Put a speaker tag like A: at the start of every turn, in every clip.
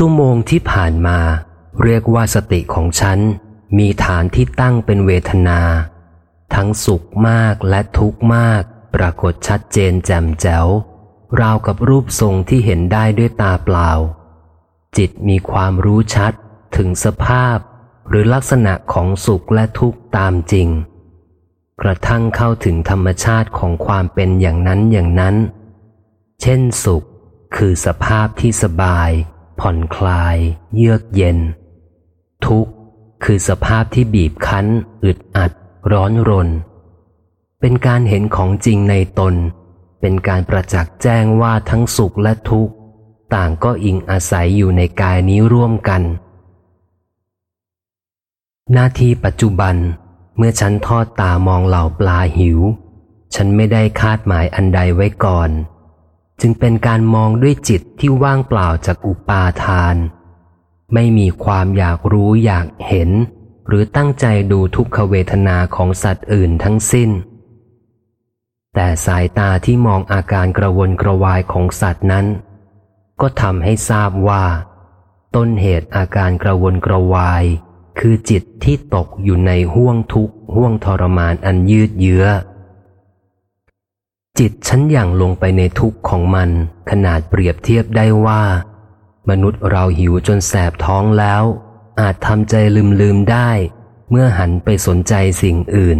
A: ชั่วโมงที่ผ่านมา เรียกว่าสติของฉัน มีฐานที่ตั้งเป็นเวทนา ทั้งสุขมากและทุกข์มาก ปรากฏชัดเจนแจ่มแจ๋ว ราวกับรูปทรงที่เห็นได้ด้วยตาเปล่า จิตมีความรู้ชัดถึงสภาพ หรือลักษณะของสุขและทุกข์ตามจริง กระทั่งเข้าถึงธรรมชาติของความเป็นอย่างนั้นอย่างนั้น เช่นสุข คือสภาพที่สบาย ผ่อนคลาย เยือกเย็น ทุกข์คือสภาพที่บีบคั้น อึดอัด ร้อนรน เป็นการเห็นของจริงในตน เป็นการประจักษ์แจ้งว่าทั้งสุขและทุกข์ ต่างก็อิงอาศัยอยู่ในกายนี้ร่วมกัน หน้าที่ปัจจุบันเมื่อฉันทอดตามองเหล่าปลาหิว ฉันไม่ได้คาดหมายอันใดไว้ก่อน จึงเป็นการมองด้วยจิตที่ว่างเปล่าจากอุปาทาน ไม่มีความอยากรู้อยากเห็น หรือตั้งใจดูทุกขเวทนาของสัตว์อื่นทั้งสิ้น แต่สายตาที่มองอาการกระวนกระวายของสัตว์นั้น ก็ทำให้ทราบว่า ต้นเหตุอาการกระวนกระวาย คือจิตที่ตกอยู่ในห่วงทุกข์ห่วงทรมานอันยืดเยื้อ จิตฉันอย่างลงไปในทุกข์ของมัน ขนาดเปรียบเทียบได้ว่า มนุษย์เราหิวจนแสบท้องแล้ว อาจทำใจลืมลืมได้ เมื่อหันไปสนใจสิ่งอื่น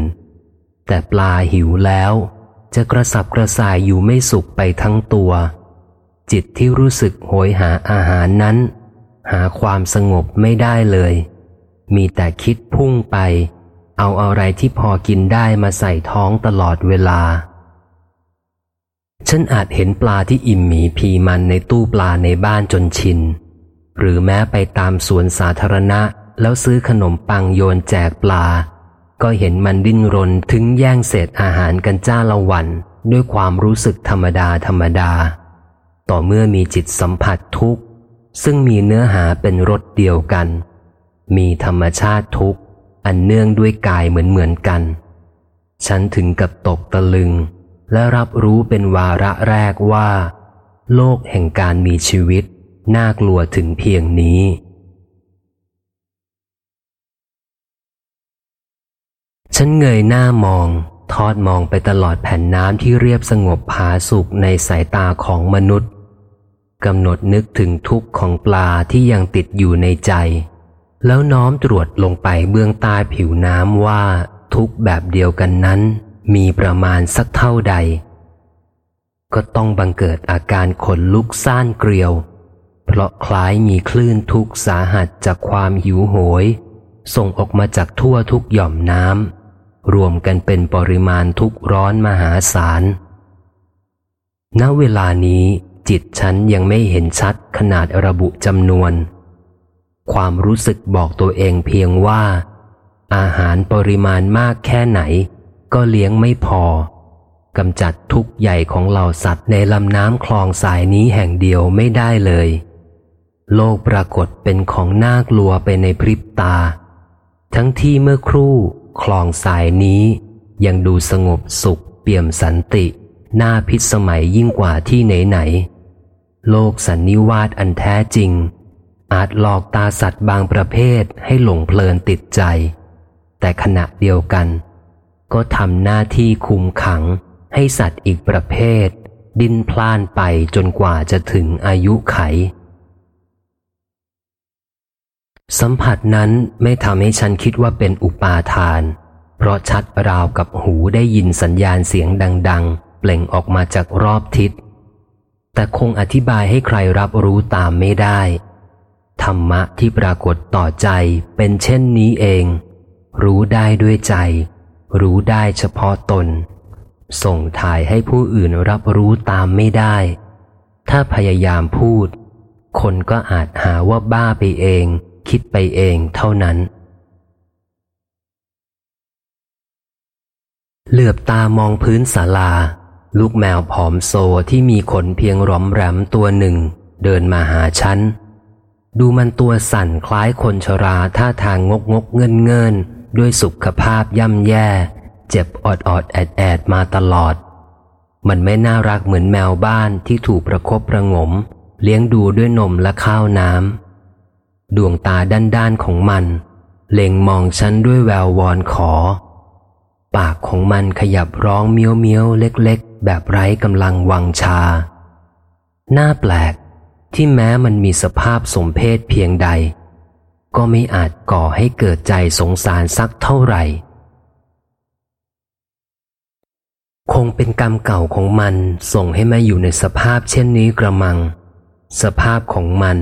A: แต่ปลาหิวแล้ว จะกระสับกระส่ายอยู่ไม่สุขไปทั้งตัว จิตที่รู้สึกโหยหาอาหารนั้น หาความสงบไม่ได้เลย มีแต่คิดพุ่งไป เอาอะไรที่พอกินได้มาใส่ท้องตลอดเวลา ฉันอาจเห็นปลาที่อิ่มหมีพีมันในตู้ปลาในบ้านจนชิน หรือแม้ไปตามสวนสาธารณะแล้วซื้อขนมปังโยนแจกปลา ก็เห็นมันดิ้นรนถึงแย่งเศษอาหารกันจ้าละวัน ด้วยความรู้สึกธรรมดาธรรมดา ต่อเมื่อมีจิตสัมผัสทุกข์ ซึ่งมีเนื้อหาเป็นรสเดียวกัน มีธรรมชาติทุกข์ อันเนื่องด้วยกายเหมือนเหมือนกัน ฉันถึงกับตกตะลึง และรับรู้เป็นวาระแรกว่า โลกแห่งการมีชีวิต น่ากลัวถึงเพียงนี้ ฉันเงยหน้ามอง ทอดมองไปตลอดแผ่นน้ำที่เรียบสงบผาสุกในสายตาของมนุษย์กำหนดนึกถึงทุกข์ของปลาที่ยังติดอยู่ในใจ แล้วน้อมตรวจลงไปเบื้องใต้ผิวน้ำว่าทุกแบบเดียวกันนั้น มีประมาณสักเท่าใด ก็ต้องบังเกิดอาการขนลุกซ่านเกลียว เพราะคล้ายมีคลื่นทุกสาหัสจากความหิวโหย ส่งออกมาจากทั่วทุกหย่อมน้ำรวมกันเป็นปริมาณทุกร้อนมหาศาลณเวลานี้จิตฉันยังไม่เห็นชัดขนาดระบุจำนวน ความรู้สึกบอกตัวเองเพียงว่า อาหารปริมาณมากแค่ไหน ก็เลี้ยงไม่พอกำจัดทุกใหญ่ของเหล่าสัตว์ในลำน้ำคลองสายนี้แห่งเดียวไม่ได้เลย โลกปรากฏเป็นของน่ากลัวไปในพริบตา ทั้งที่เมื่อครู่คลองสายนี้ ยังดูสงบสุขเปี่ยมสันติ น่าพิสมัยยิ่งกว่าที่ไหนไหน โลกสันนิวาสอันแท้จริง อาจหลอกตาสัตว์บางประเภทให้หลงเพลินติดใจ แต่ขณะเดียวกัน ก็ทำหน้าที่คุมขังให้สัตว์อีกประเภท ดิ้นพล่านไปจนกว่าจะถึงอายุไข สัมผัสนั้นไม่ทำให้ฉันคิดว่าเป็นอุปาทาน เพราะชัดราวกับหูได้ยินสัญญาณเสียงดัง ๆ เปล่งออกมาจากรอบทิศ แต่คงอธิบายให้ใครรับรู้ตามไม่ได้ ธรรมะที่ปรากฏต่อใจเป็นเช่นนี้เอง รู้ได้ด้วยใจ รู้ได้เฉพาะตน ส่งถ่ายให้ผู้อื่นรับรู้ตามไม่ได้ ถ้าพยายามพูด คนก็อาจหาว่าบ้าไปเอง คิดไปเองเท่านั้น เหลือบตามองพื้นศาลา ลูกแมวผอมโซที่มีขนเพียงร้อมแรมตัวหนึ่ง เดินมาหาฉันดูมันตัวสั่นคล้ายคนชราท่าทางงกงกเงินเงิน ด้วยสุขภาพย่ำแย่ เจ็บอดอดแอดแอดมาตลอด มันไม่น่ารักเหมือนแมวบ้านที่ถูกประครบประงม เลี้ยงดูด้วยนมและข้าวน้ำดวงตาด้านๆของมัน เล็งมองฉันด้วยแวววอนขอ ปากของมันขยับร้องเมี้ยวเมี้ยวเล็กๆ แบบไร้กำลังวังชา หน้าแปลกที่แม้มันมีสภาพสมเพศเพียงใด ก็ไม่อาจก่อให้เกิดใจสงสารสักเท่าไหร่ คงเป็นกรรมเก่าของมันส่งให้มาอยู่ในสภาพเช่นนี้กระมัง สภาพของมัน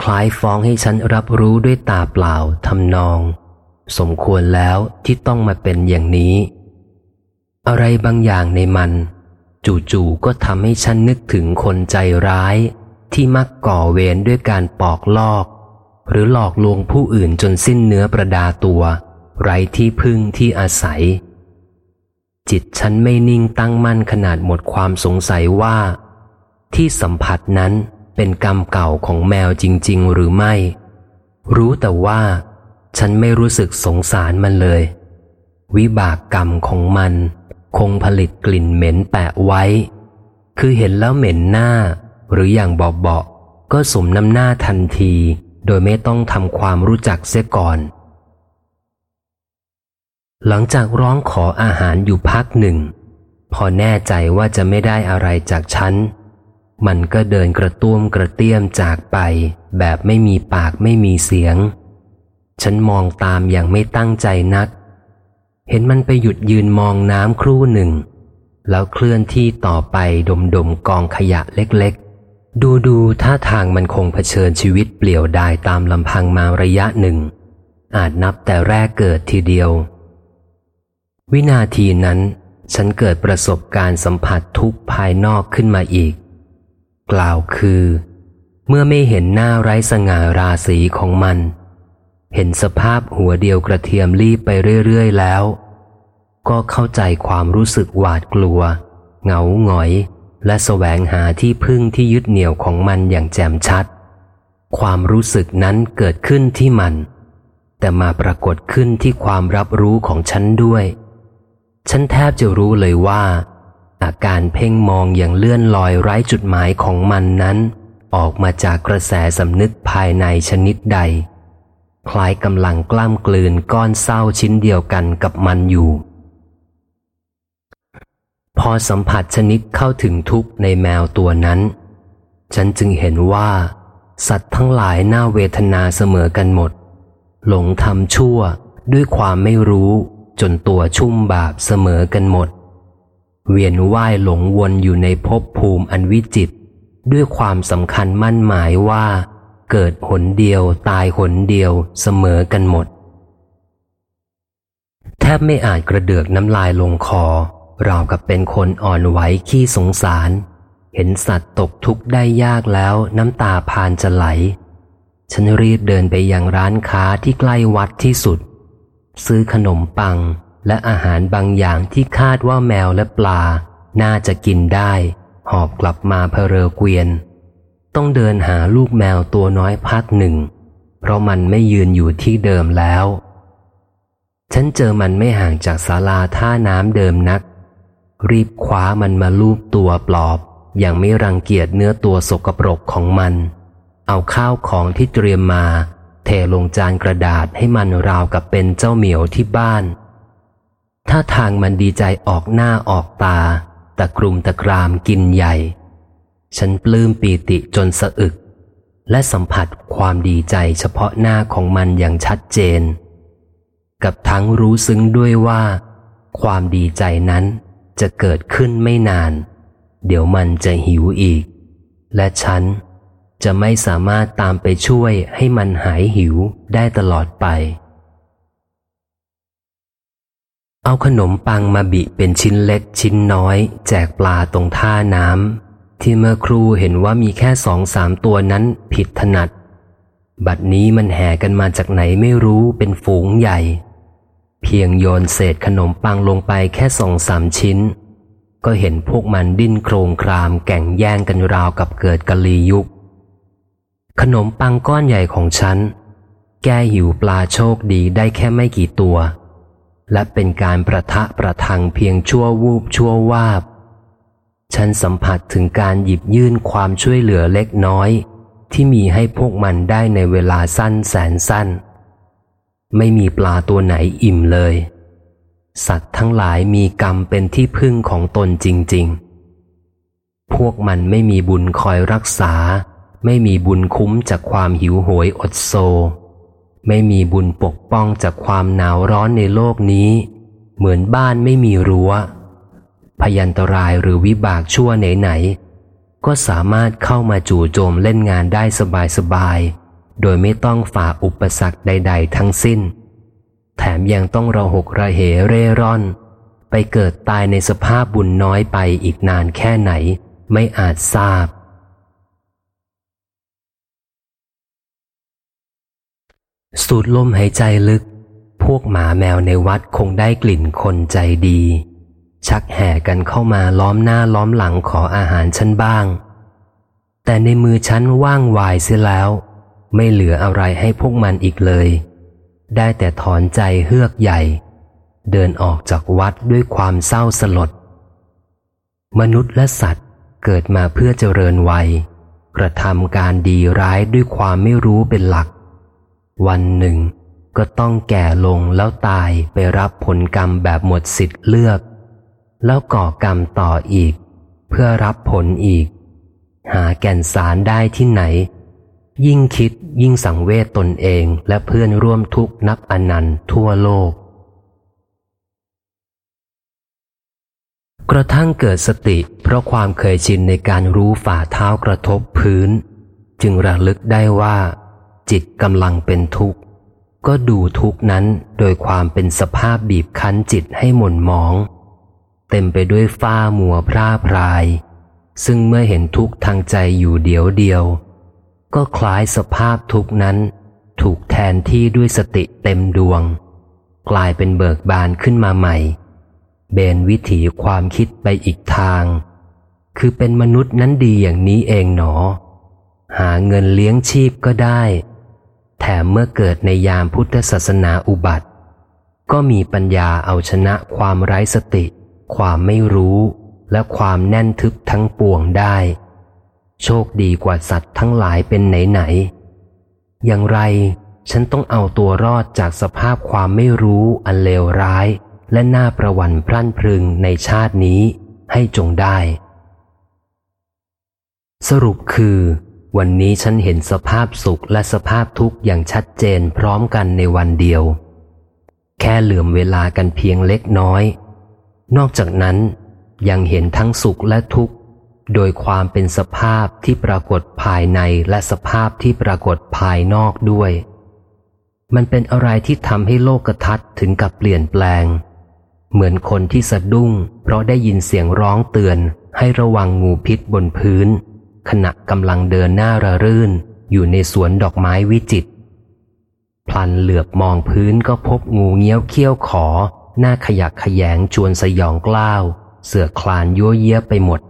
A: คล้ายฟ้องให้ฉันรับรู้ด้วยตาเปล่าทำนอง สมควรแล้วที่ต้องมาเป็นอย่างนี้ อะไรบางอย่างในมัน จู่ๆก็ทำให้ฉันนึกถึงคนใจร้ายที่มักก่อเวรด้วยการปอกลอก หรือหลอกลวงผู้อื่นจนสิ้นเนื้อประดาตัว ไร้ที่พึ่งที่อาศัย จิตฉันไม่นิ่งตั้งมั่นขนาดหมดความสงสัยว่า ที่สัมผัสนั้นเป็นกรรมเก่าของแมวจริง ๆ หรือไม่ รู้แต่ว่า ฉันไม่รู้สึกสงสารมันเลย วิบากกรรมของมัน คงผลิตกลิ่นเหม็นแปะไว้ คือเห็นแล้วเหม็นหน้า หรืออย่างเบาๆก็สมน้ำหน้าทันที โดยไม่ต้องทำความรู้จักเสียก่อน หลังจากร้องขออาหารอยู่พักหนึ่ง พอแน่ใจว่าจะไม่ได้อะไรจากฉัน มันก็เดินกระตุ้มกระเตี้ยมจากไป แบบไม่มีปากไม่มีเสียง ฉันมองตามอย่างไม่ตั้งใจนัก เห็นมันไปหยุดยืนมองน้ำครู่หนึ่ง แล้วเคลื่อนที่ต่อไปดมดมกองขยะเล็ก ดูดูท่าทางมันคงเผชิญชีวิตเปลี่ยวดายตามลำพังมาระยะหนึ่ง อาจนับแต่แรกเกิดทีเดียว วินาทีนั้น ฉันเกิดประสบการณ์สัมผัสทุกภายนอกขึ้นมาอีก กล่าวคือ เมื่อไม่เห็นหน้าไร้สง่าราศีของมัน เห็นสภาพหัวเดียวกระเทียมรีบไปเรื่อย ๆ แล้ว ก็เข้าใจความรู้สึกหวาดกลัว เหงาหงอย และแสวงหาที่พึ่งที่ยึดเหนี่ยวของมันอย่างแจ่มชัด ความรู้สึกนั้นเกิดขึ้นที่มัน แต่มาปรากฏขึ้นที่ความรับรู้ของฉันด้วย ฉันแทบจะรู้เลยว่า อาการเพ่งมองอย่างเลื่อนลอยไร้จุดหมายของมันนั้น ออกมาจากกระแสสำนึกภายในชนิดใด คล้ายกำลังกล้ามกลืนก้อนเศร้าชิ้นเดียวกันกับมันอยู่ พอสัมผัสชนิดเข้าถึงทุกในแมวตัวนั้น ฉันจึงเห็นว่า สัตว์ทั้งหลายน่าเวทนาเสมอกันหมด หลงทำชั่วด้วยความไม่รู้จนตัวชุ่มบาปเสมอกันหมด เวียนว่ายหลงวนอยู่ในภพภูมิอันวิจิต ด้วยความสำคัญมั่นหมายว่า เกิดหนเดียวตายหนเดียวเสมอกันหมด แทบไม่อาจกระเดือกน้ำลายลงคอ ราวกับเป็นคนอ่อนไหวขี้สงสาร เห็นสัตว์ตกทุกข์ได้ยากแล้วน้ำตาพานจะไหล ฉันรีบเดินไปยังร้านค้าที่ใกล้วัดที่สุด ซื้อขนมปังและอาหารบางอย่างที่คาดว่าแมวและปลา น่าจะกินได้ หอบกลับมาเพเรเกวียน ต้องเดินหาลูกแมวตัวน้อยพักหนึ่ง เพราะมันไม่ยืนอยู่ที่เดิมแล้ว ฉันเจอมันไม่ห่างจากศาลาท่าน้ำเดิมนัก รีบคว้ามันมาลูบตัวปลอบ อย่างไม่รังเกียจเนื้อตัวสกปรกของมัน เอาข้าวของที่เตรียมมา เทลงจานกระดาษให้มันราวกับเป็นเจ้าเหมียวที่บ้าน ถ้าทางมันดีใจออกหน้าออกตา ตะกรุมตะกรามกินใหญ่ ฉันปลื้มปีติจนสะอึก และสัมผัสความดีใจเฉพาะหน้าของมันอย่างชัดเจน กับทั้งรู้ซึ้งด้วยว่า ความดีใจนั้น จะเกิดขึ้นไม่นาน เดี๋ยวมันจะหิวอีก และฉันจะไม่สามารถตามไปช่วยให้มันหายหิวได้ตลอดไป เอาขนมปังมาบิเป็นชิ้นเล็กชิ้นน้อย แจกปลาตรงท่าน้ำที่เมื่อครูเห็นว่ามีแค่สองสามตัวนั้นผิดถนัด บัดนี้มันแห่กันมาจากไหนไม่รู้เป็นฝูงใหญ่ เพียงโยนเศษขนมปังลงไปแค่สองสามชิ้น ก็เห็นพวกมันดิ้นโครงครามแก่งแย่งกันราวกับเกิดกะลียุค ขนมปังก้อนใหญ่ของฉัน แก้หิวปลาโชคดีได้แค่ไม่กี่ตัว และเป็นการประทะประทังเพียงชั่ววูบชั่ววาบ ฉันสัมผัสถึงการหยิบยื่นความช่วยเหลือเล็กน้อย ที่มีให้พวกมันได้ในเวลาสั้นแสนสั้น ไม่มีปลาตัวไหนอิ่มเลย สัตว์ทั้งหลายมีกรรมเป็นที่พึ่งของตนจริง ๆ พวกมันไม่มีบุญคอยรักษา ไม่มีบุญคุ้มจากความหิวโหยอดโซ ไม่มีบุญปกป้องจากความหนาวร้อนในโลกนี้ เหมือนบ้านไม่มีรัว้ว พยันตรายหรือวิบากชั่วไหนๆก็สามารถเข้ามาจู่โจมเล่นงานได้สบายๆ โดยไม่ต้องฝ่าอุปสรรคใด ๆ ทั้งสิ้น แถมยังต้องระหกระเหเร่ร่อน ไปเกิดตายในสภาพบุญน้อยไปอีกนานแค่ไหน ไม่อาจทราบ สูดลมหายใจลึก พวกหมาแมวในวัดคงได้กลิ่นคนใจดี ชักแห่กันเข้ามาล้อมหน้าล้อมหลังขออาหารฉันบ้าง แต่ในมือฉันว่างวายเสียแล้ว ไม่เหลืออะไรให้พวกมันอีกเลย ได้แต่ถอนใจเฮือกใหญ่ เดินออกจากวัดด้วยความเศร้าสลด มนุษย์และสัตว์เกิดมาเพื่อเจริญวัย กระทำการดีร้ายด้วยความไม่รู้เป็นหลัก วันหนึ่ง ก็ต้องแก่ลงแล้วตายไปรับผลกรรมแบบหมดสิทธิ์เลือก แล้วก่อกรรมต่ออีก เพื่อรับผลอีก หาแก่นสารได้ที่ไหน ยิ่งคิดยิ่งสังเวชตนเองและเพื่อนร่วมทุกนับอนันต์ทั่วโลก กระทั่งเกิดสติ เพราะความเคยชินในการรู้ฝ่าเท้ากระทบพื้น จึงระลึกได้ว่า จิตกำลังเป็นทุกข์ ก็ดูทุกนั้นโดยความเป็นสภาพบีบคั้นจิตให้หม่นหมอง เต็มไปด้วยฝ้ามัวพร่าพราย ซึ่งเมื่อเห็นทุกข์ทางใจอยู่เดียวเดียว ก็คล้ายสภาพทุกนั้น ถูกแทนที่ด้วยสติเต็มดวง กลายเป็นเบิกบานขึ้นมาใหม่ เบนวิถีความคิดไปอีกทาง คือเป็นมนุษย์นั้นดีอย่างนี้เองหนอ หาเงินเลี้ยงชีพก็ได้ แถมเมื่อเกิดในยามพุทธศาสนาอุบัติ ก็มีปัญญาเอาชนะความไร้สติ ความไม่รู้และความแน่นทึบทั้งปวงได้ โชคดีกว่าสัตว์ทั้งหลายเป็นไหนๆ อย่างไรฉันต้องเอาตัวรอดจากสภาพความไม่รู้อันเลวร้าย และน่าประวันพลั่นพรึงในชาตินี้ให้จงได้ สรุปคือ วันนี้ฉันเห็นสภาพสุขและสภาพทุกข์อย่างชัดเจนพร้อมกันในวันเดียว แค่เหลื่อมเวลากันเพียงเล็กน้อย นอกจากนั้นยังเห็นทั้งสุขและทุกข์ โดยความเป็นสภาพที่ปรากฏภายในและสภาพที่ปรากฏภายนอกด้วย มันเป็นอะไรที่ทำให้โลกทัศน์ถึงกับเปลี่ยนแปลง เหมือนคนที่สะดุ้ง เพราะได้ยินเสียงร้องเตือนให้ระวังงูพิษบนพื้น ขณะกำลังเดินหน้าระรื่น อยู่ในสวนดอกไม้วิจิตพลันเหลือบมองพื้นก็พบงูเงี้ยวเขี้ยวขอ หน้าขยักขยงจวนสยองกล้าว เสือคลานยั่วเยี้ยไปหมด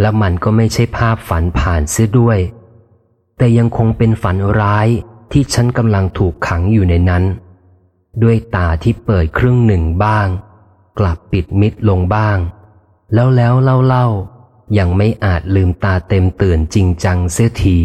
A: และมันก็ไม่ใช่ภาพฝันผ่านเสียด้วย แต่ยังคงเป็นฝันร้ายที่ฉันกำลังถูกขังอยู่ในนั้น ด้วยตาที่เปิดครึ่งหนึ่งบ้าง กลับปิดมิดลงบ้าง แล้วแล้วเล่าเล่ายังไม่อาจลืมตาเต็มตื่นจริงจังเสียที